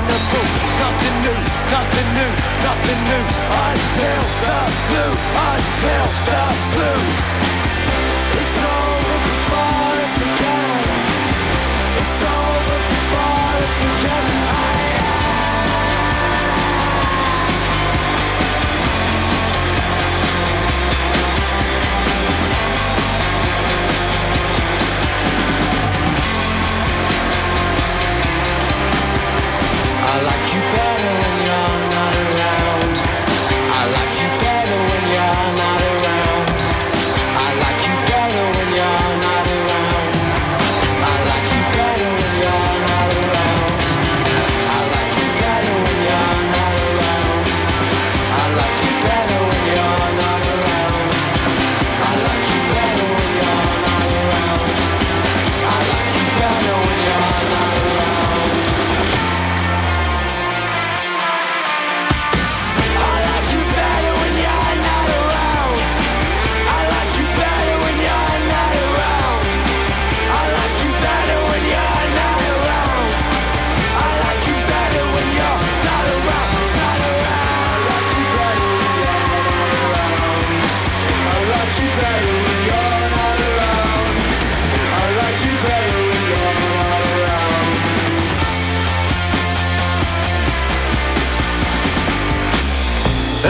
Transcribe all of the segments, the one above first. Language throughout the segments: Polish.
fashionable. Nothing new, nothing new, nothing new. Until the blue, until the blue. It's all. you back.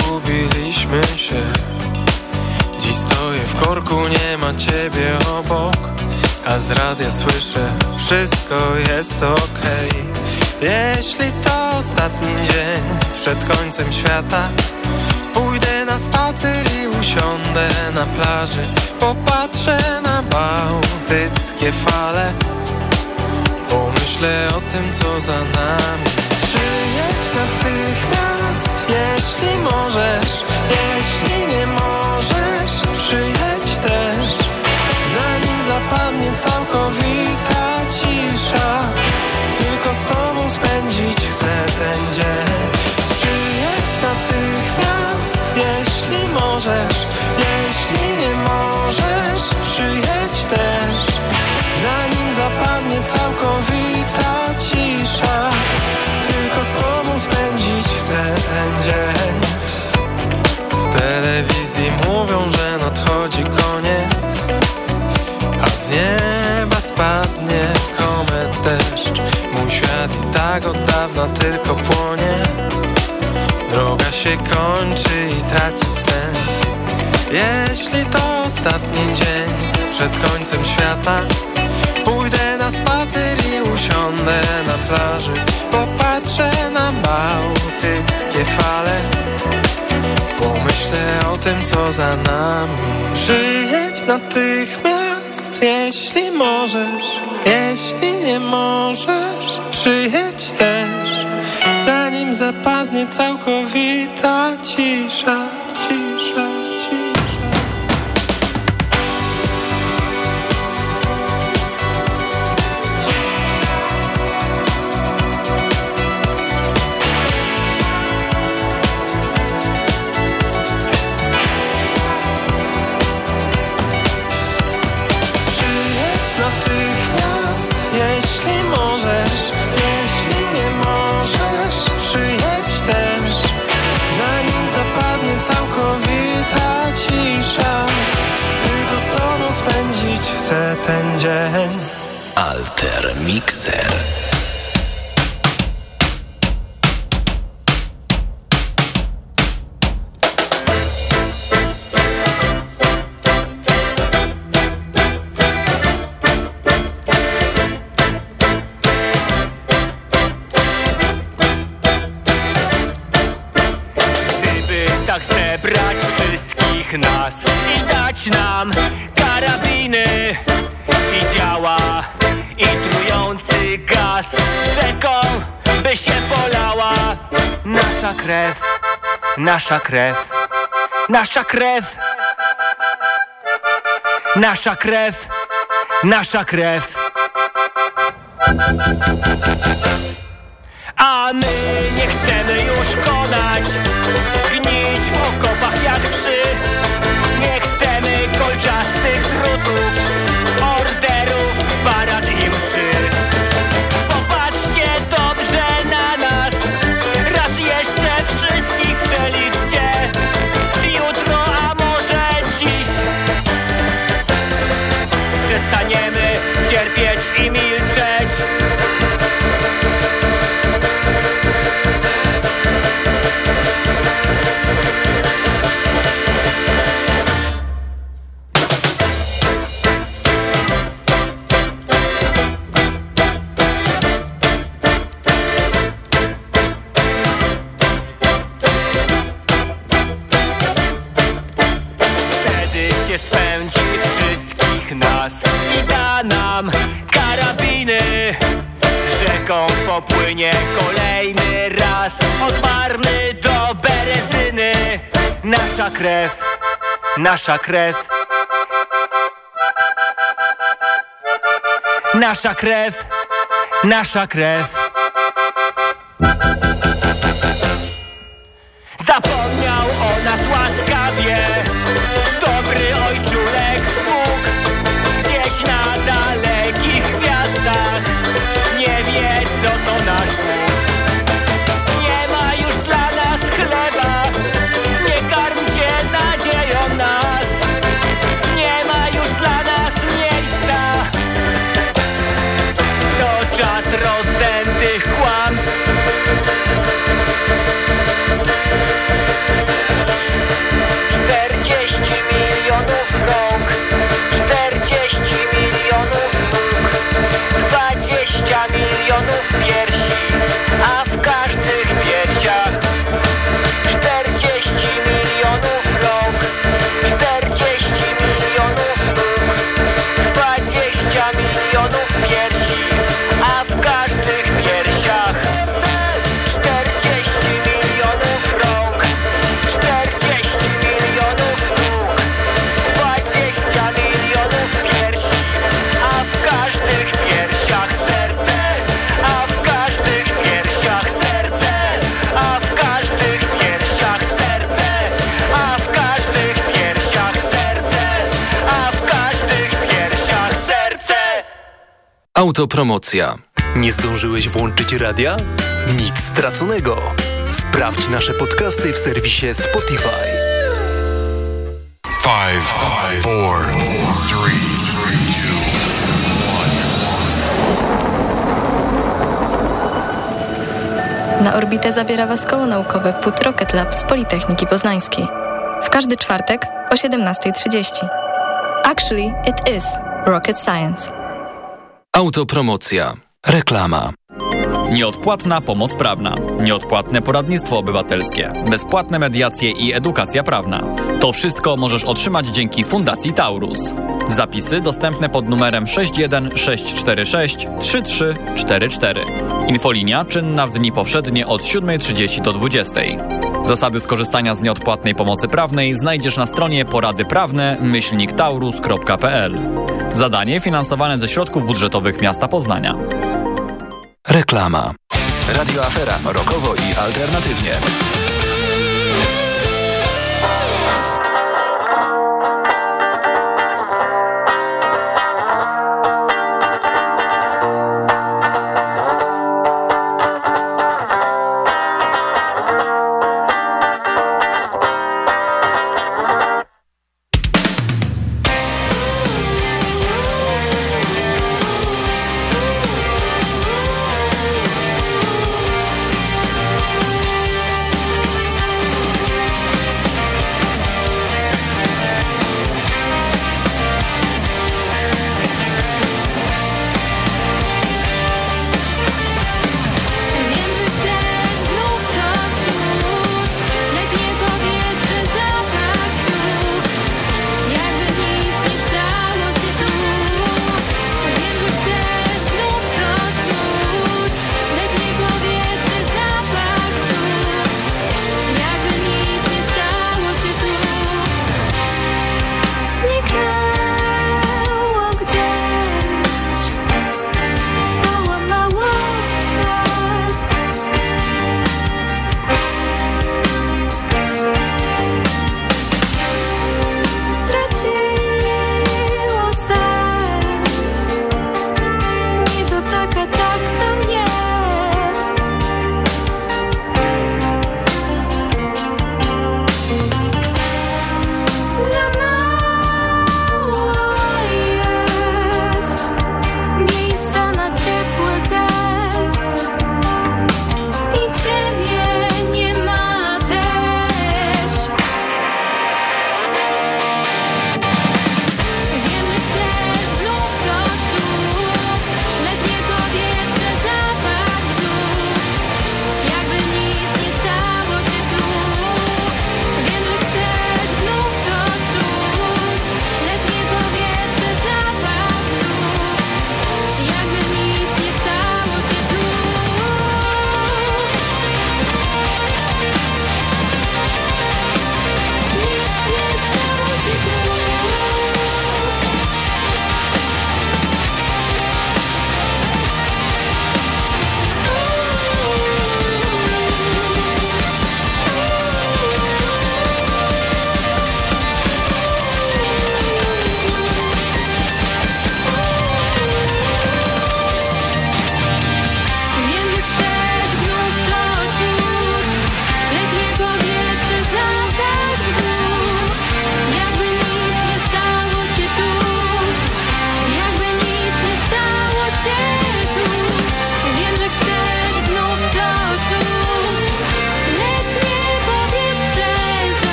Dlaczego pogubiliśmy się? Dziś stoję w korku, nie ma ciebie obok. A z radia słyszę, wszystko jest okej. Okay. Jeśli to ostatni dzień przed końcem świata Pójdę na spacer i usiądę na plaży. Popatrzę na bałtyckie fale. Pomyślę o tym, co za nami. Przyjedź natychmiast, jeśli możesz Jeśli nie możesz, przyjedź też. Zanim zapadnie całkowita cisza Tylko z tobą spędzić chcę ten dzień tylko płonie. Droga się kończy i traci sens. Jeśli to ostatni dzień przed końcem świata Pójdę na spacer i usiądę na plaży. Popatrzę na bałtyckie fale. Pomyślę o tym, co za nami. Przyjedź natychmiast, jeśli możesz. Jeśli nie możesz, przyjedź też zapadnie całkowita cisza, nasza krew, nasza krew, nasza krew, nasza krew. A my nie chcemy już konać. Gnić w okopach jak przy Nie chcemy kolczastych drutów nasza krew. Nasza krew, nasza krew. Milionów piersi, Autopromocja. Nie zdążyłeś włączyć radia? Nic straconego. Sprawdź nasze podcasty w serwisie Spotify. Five, five, four, three, Na orbitę zabiera Was koło naukowe PUT Rocket Lab z Politechniki Poznańskiej. W każdy czwartek o 17.30. Actually, it is rocket science. Autopromocja. Reklama. Nieodpłatna pomoc prawna, nieodpłatne poradnictwo obywatelskie, bezpłatne mediacje i edukacja prawna. To wszystko możesz otrzymać dzięki Fundacji Taurus. Zapisy dostępne pod numerem 61646 3344. Infolinia czynna w dni powszednie od 7.30 do 20.00. Zasady skorzystania z nieodpłatnej pomocy prawnej znajdziesz na stronie poradyprawne myślniktaurus.pl. Zadanie finansowane ze środków budżetowych miasta Poznania. Reklama. Radio Afera. Rokowo i alternatywnie.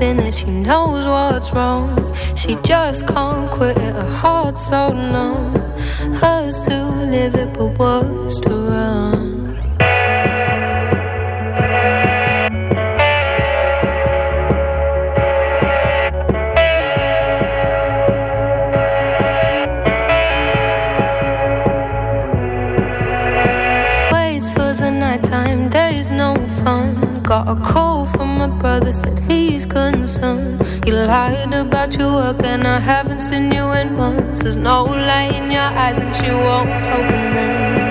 In it, she knows what's wrong. She just can't quit it, her heart's so numb. Hers to live it, but worse to run. Waits for the nighttime, days no fun. Got a call from my brother, said he's concerned. You lied about your work, and I haven't seen you in months. There's no light in your eyes, and she won't open them.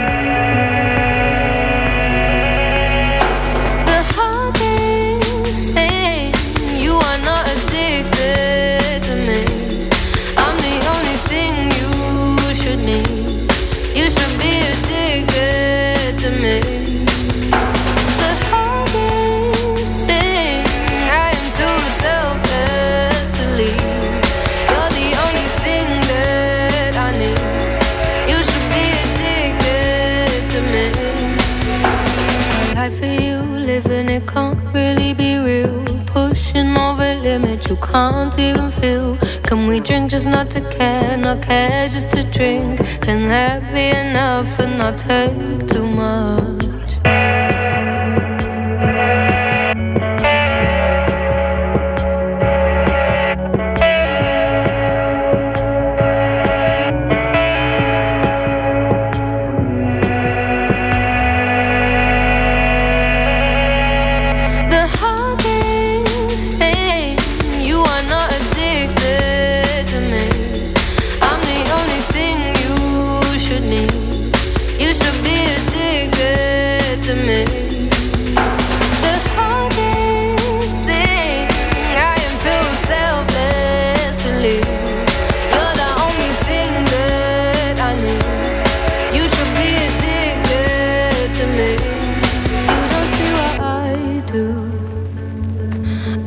Can't even feel. Can we drink just not to care, not care just to drink? Can that be enough and not take too much?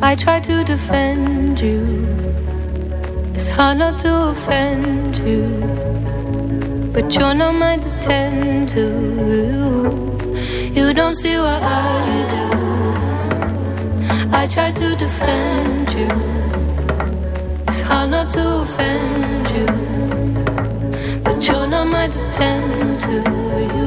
I try to defend you. It's hard not to offend you. But you're not mine to tend to. You don't see what I do. I try to defend you. It's hard not to offend you. But you're not mine to tend to. You.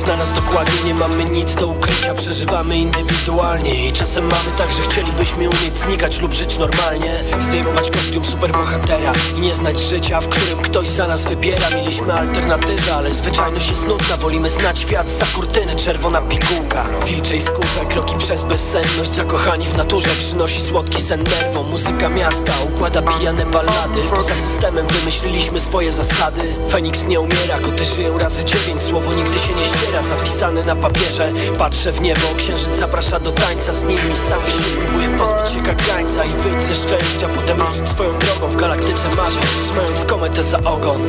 Zna nas dokładnie, nie mamy nic do ukrycia. Przeżywamy indywidualnie I czasem mamy tak, że chcielibyśmy umieć znikać lub żyć normalnie. Zdejmować kostium superbohatera I nie znać życia, w którym ktoś za nas wybiera. Mieliśmy alternatywę, ale zwyczajność jest nudna. Wolimy znać świat za kurtyny, czerwona pigułka. Wilczej skórze, kroki przez bezsenność Zakochani w naturze, przynosi słodki sen nerwom. Muzyka miasta układa pijane ballady. Poza systemem wymyśliliśmy swoje zasady. Feniks nie umiera, koty żyją razy dziewięć. Słowo nigdy się nie ściera, zapisane na papierze. Patrzę w niebo, księżyc zaprasza do tańca. Z nimi z całej siły próbuję pozbyć się kagańca I wyjść ze szczęścia, potem ruszyć swoją drogą W galaktyce marzeń, trzymając kometę za ogon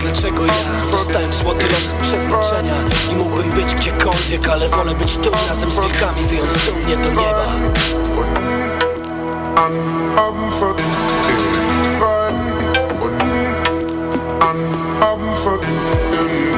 dlaczego ja Dostałem złoty rozsąd przeznaczenia I mógłbym być gdziekolwiek, ale wolę być tu Razem z wilkami, wyjąc dumnie do nieba Wilcze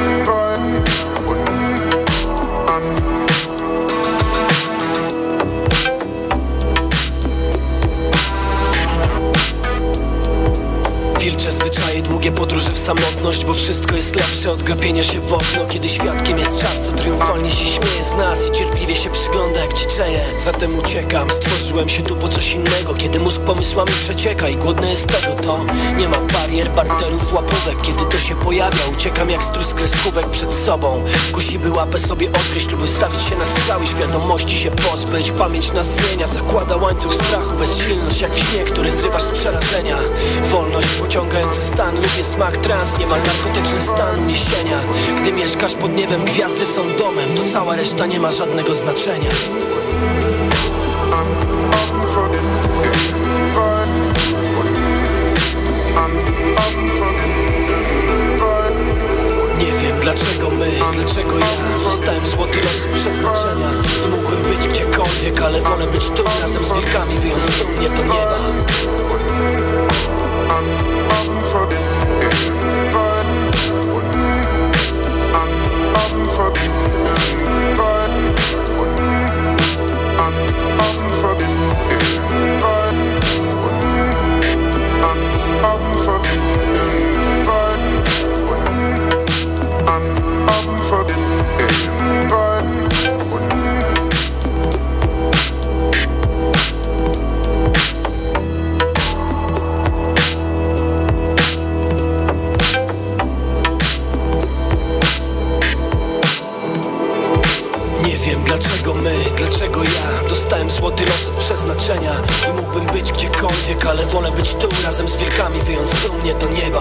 zwyczaje, długie podróże w samotność Bo wszystko jest lepsze od gapienia się w okno Kiedy świadkiem jest czas, co triumfalnie się śmieje z nas I cierpliwie się przygląda jak dziczeje Zatem uciekam, stworzyłem się tu po coś innego Kiedy mózg pomysłami przecieka i głodny jest tego to. Nie ma barier, barterów, łapówek Kiedy to się pojawia, uciekam jak strus kreskówek przed sobą. Kusi by łapę sobie odgryźć lub wystawić się na strzały Świadomości się pozbyć, pamięć nas zmienia Zakłada łańcuch strachu, bezsilność jak w śnie, który zrywasz z przerażenia. Wolność pociągający stan, lubię smak trans Niemal narkotyczny stan uniesienia Gdy mieszkasz pod niebem, gwiazdy są domem To cała reszta nie ma żadnego znaczenia. Nie wiem dlaczego my, dlaczego ja Dostałem złoty rozsąd przeznaczenia. Nie mógłbym być gdziekolwiek, ale wolę być tu Razem z wilkami, wyjąc dumnie do nieba Nie gdziekolwiek, ale wolę być tu Razem z wilkami, wyjąc dumnie do nieba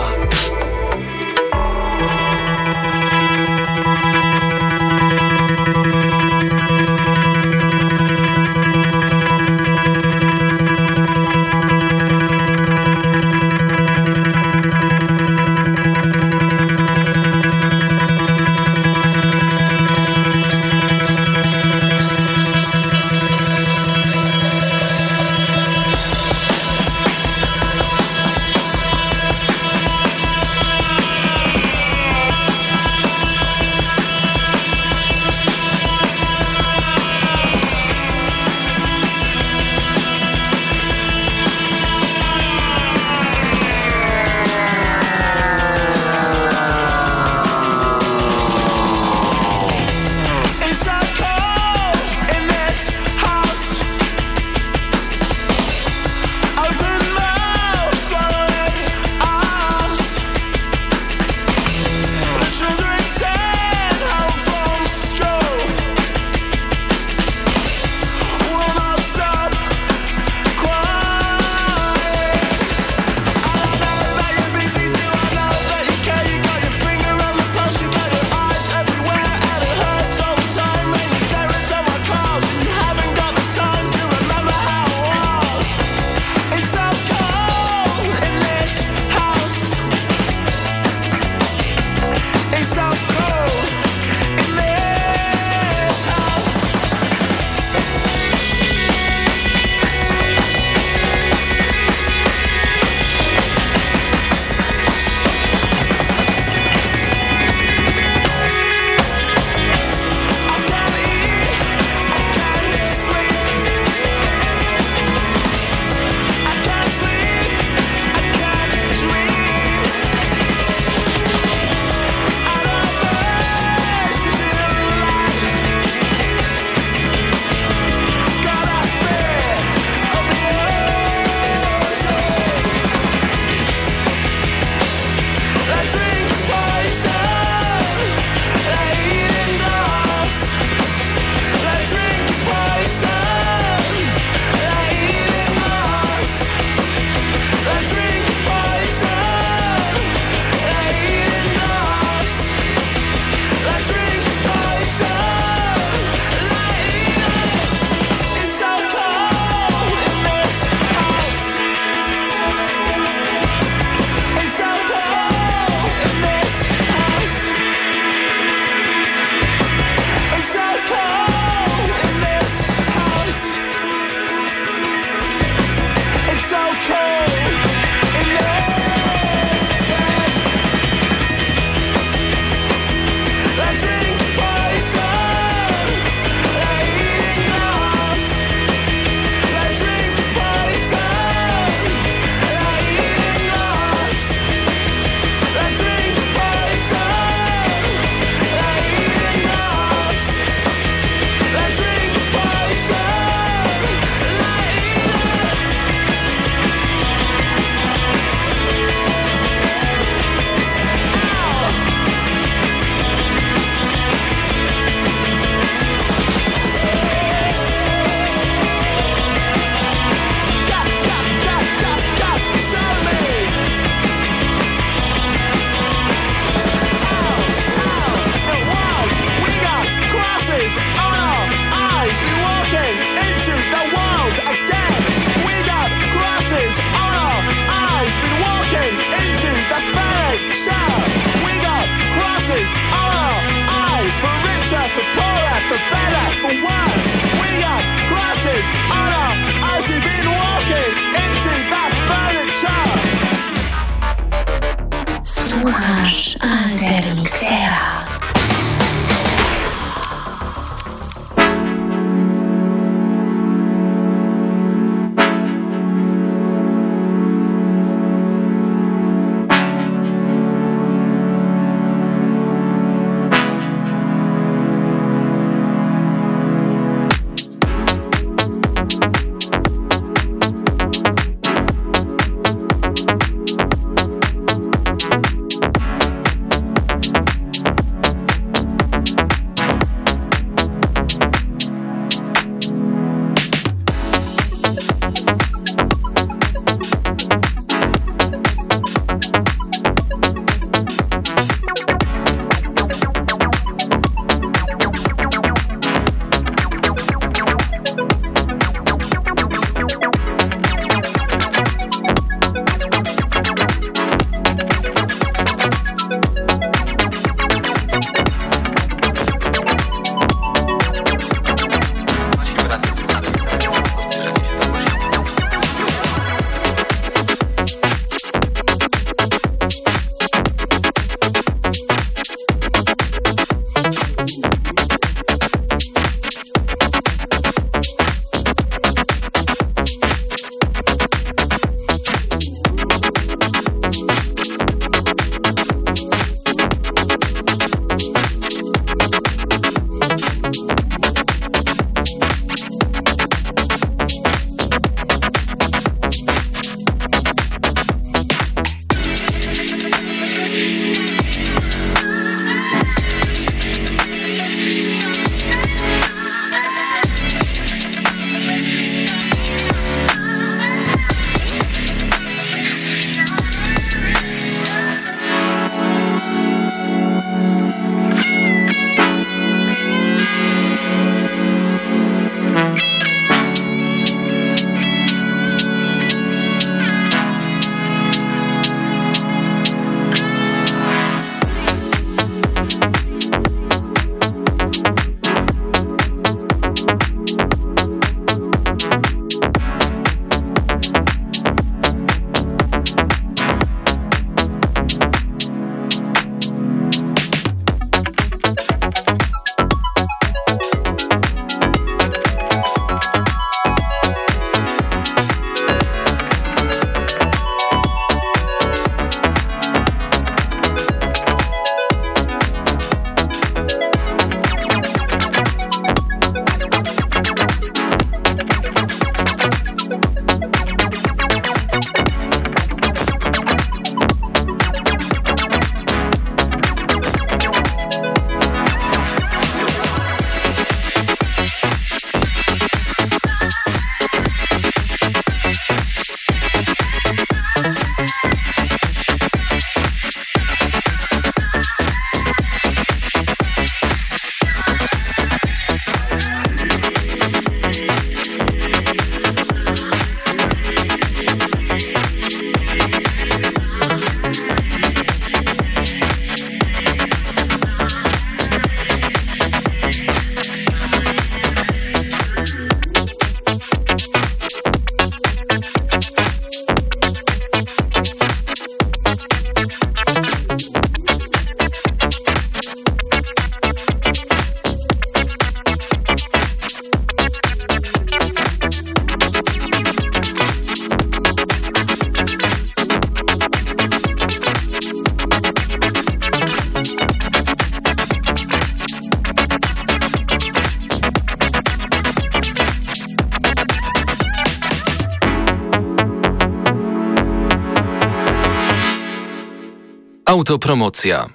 Autopromocja.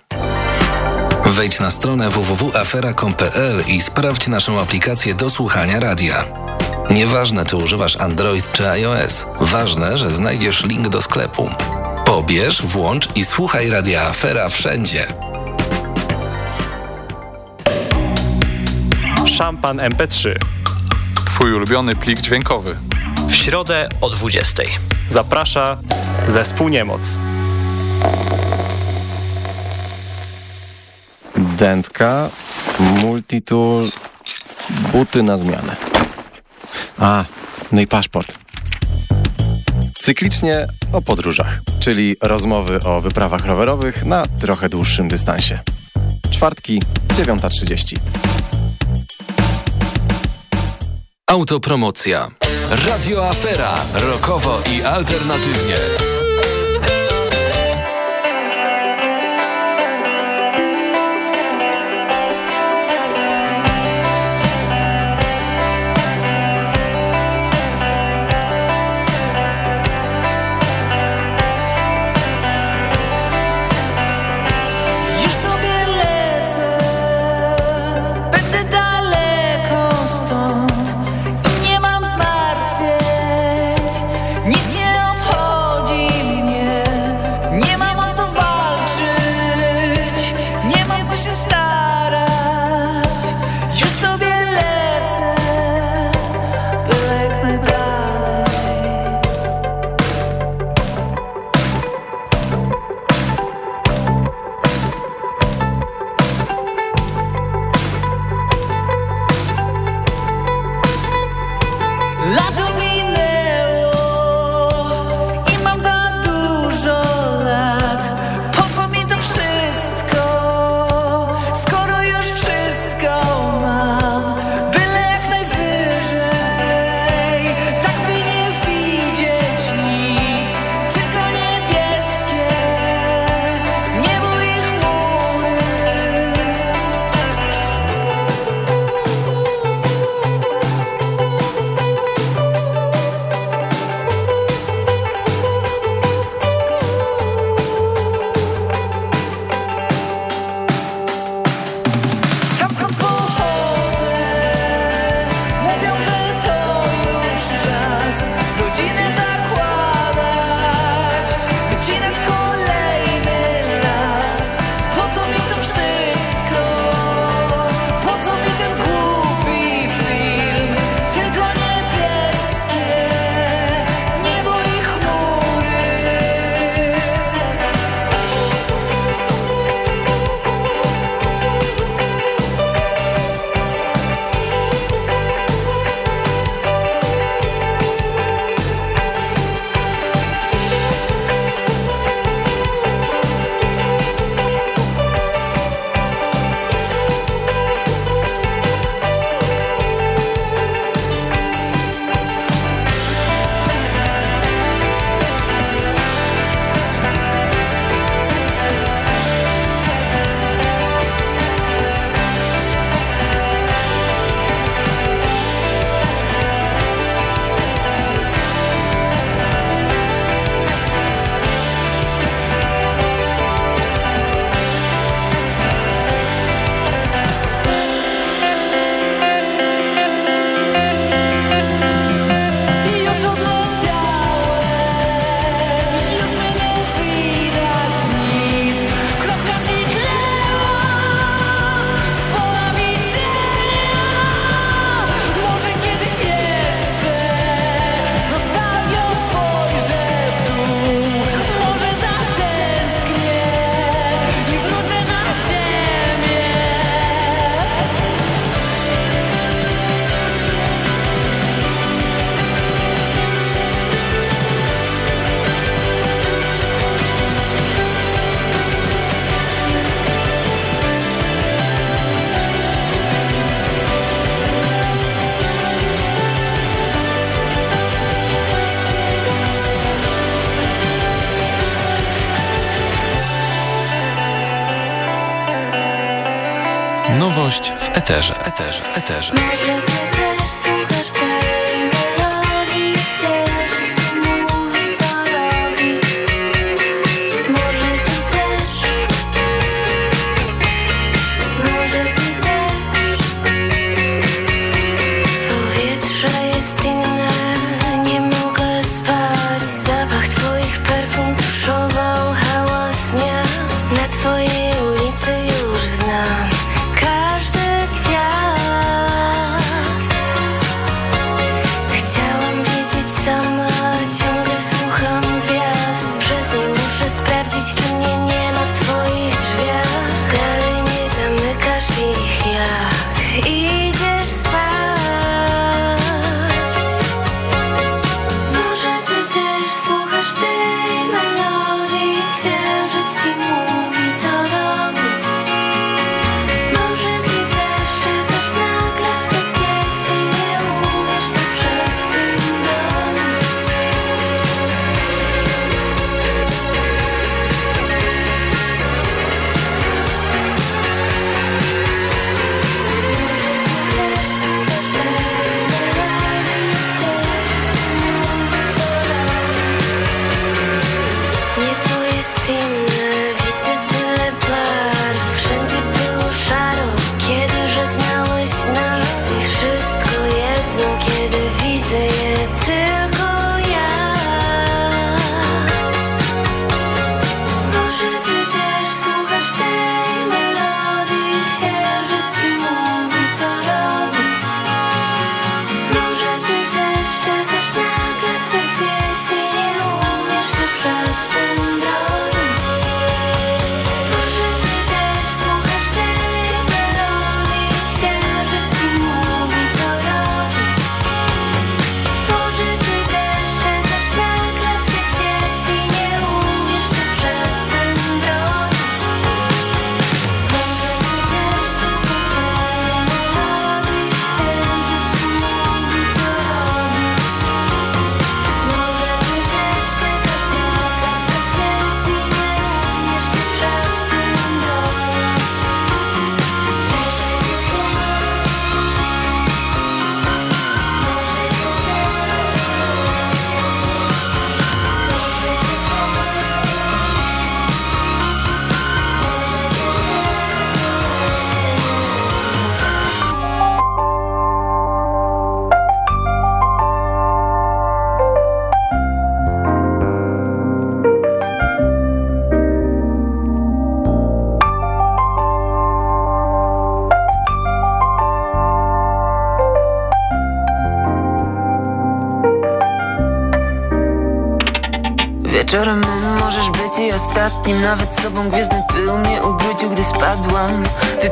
Wejdź na stronę www.afera.com.pl i sprawdź naszą aplikację do słuchania radia. Nieważne, czy używasz Android czy iOS, ważne, że znajdziesz link do sklepu. Pobierz, włącz i słuchaj radia Afera wszędzie. Szampan MP3. Twój ulubiony plik dźwiękowy. W środę o 20. Zaprasza zespół Niemoc. dentka, multitool, buty na zmianę. A, no i paszport. Cyklicznie o podróżach, czyli rozmowy o wyprawach rowerowych na trochę dłuższym dystansie. Czwartki, 9.30. Autopromocja. Radio Afera. Rokowo i alternatywnie.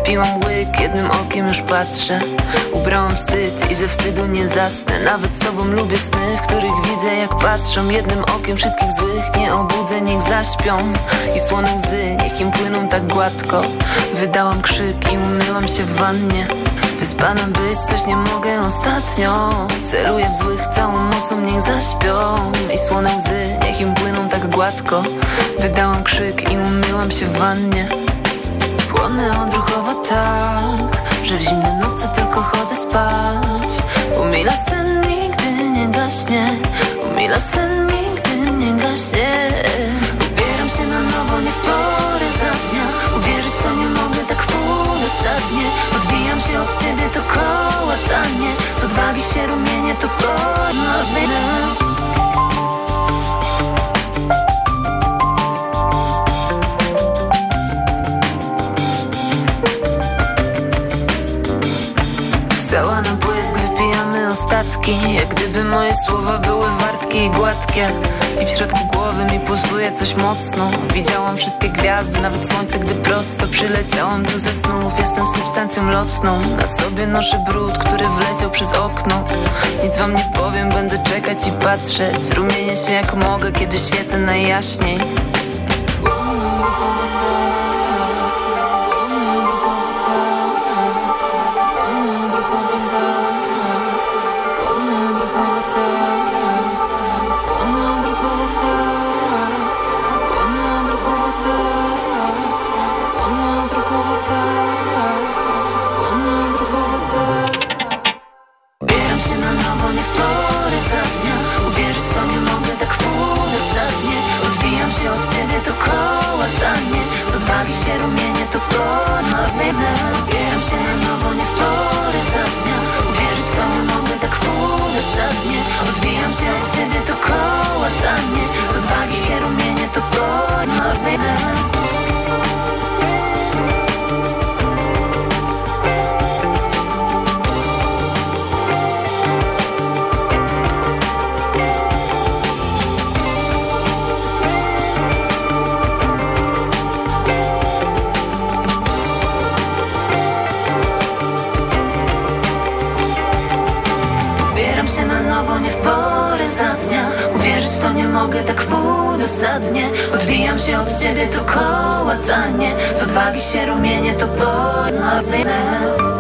Wypiłam łyk, jednym okiem już patrzę. Ubrałam wstyd i ze wstydu nie zasnę. Nawet z tobą lubię sny, w których widzę jak patrzą. Jednym okiem wszystkich złych nie obudzę, niech zaśpią. I słone łzy, niech im płyną tak gładko. Wydałam krzyk i umyłam się w wannie. Wyspana być, coś nie mogę ostatnio. Celuję w złych całą mocą, niech zaśpią. I słone łzy, niech im płyną tak gładko. Wydałam krzyk i umyłam się w wannie Płonę odruchowo tak Że w zimne noce tylko chodzę spać. Umila sen nigdy nie gaśnie. Umila sen nigdy nie gaśnie. Ubieram się na nowo, nie w porę za dnia. Uwierzyć w to nie mogę tak wpół dosadnie Odbijam się od ciebie, to kołatanie Z odwagi się rumienie, to Cała Jak gdyby moje słowa były wartkie i gładkie. I w środku głowy mi pulsuje coś mocno. Widziałam wszystkie gwiazdy, nawet słońce, gdy prosto Przyleciałam tu ze snów, jestem substancją lotną Na sobie noszę brud, który wleciał przez okno. Nic wam nie powiem, będę czekać i patrzeć. Rumienię się jak mogę, kiedy świecę najjaśniej się rumienie, to ponowne Ubieram się. na wpół dosadnie. Odbijam się od ciebie, to kołatanie Z odwagi się rumienie, to ponowne